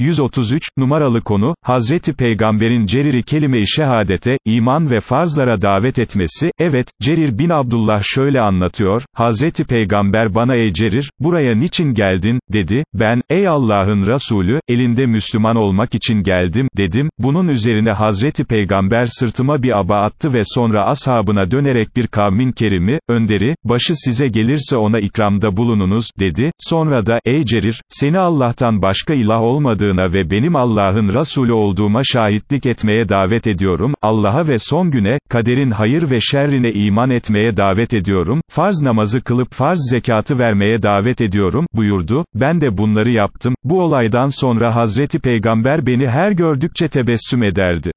133, numaralı konu, Hazreti Peygamberin Cerir'i kelime-i şehadete, iman ve farzlara davet etmesi, evet, Cerir bin Abdullah şöyle anlatıyor, Hazreti Peygamber bana ey Cerir, buraya niçin geldin, dedi, ben, ey Allah'ın Resulü, elinde Müslüman olmak için geldim, dedim, bunun üzerine Hazreti Peygamber sırtıma bir aba attı ve sonra ashabına dönerek bir kavmin kerimi, önderi, başı size gelirse ona ikramda bulununuz, dedi, sonra da, ey Cerir, seni Allah'tan başka ilah olmadığına ve benim Allah'ın Resulü olduğuma şahitlik etmeye davet ediyorum, Allah'a ve son güne, kaderin hayır ve şerrine iman etmeye davet ediyorum, farz namazı kılıp farz zekatı vermeye davet ediyorum, buyurdu, ben de bunları yaptım, bu olaydan sonra Hazreti Peygamber beni her gördükçe tebessüm ederdi.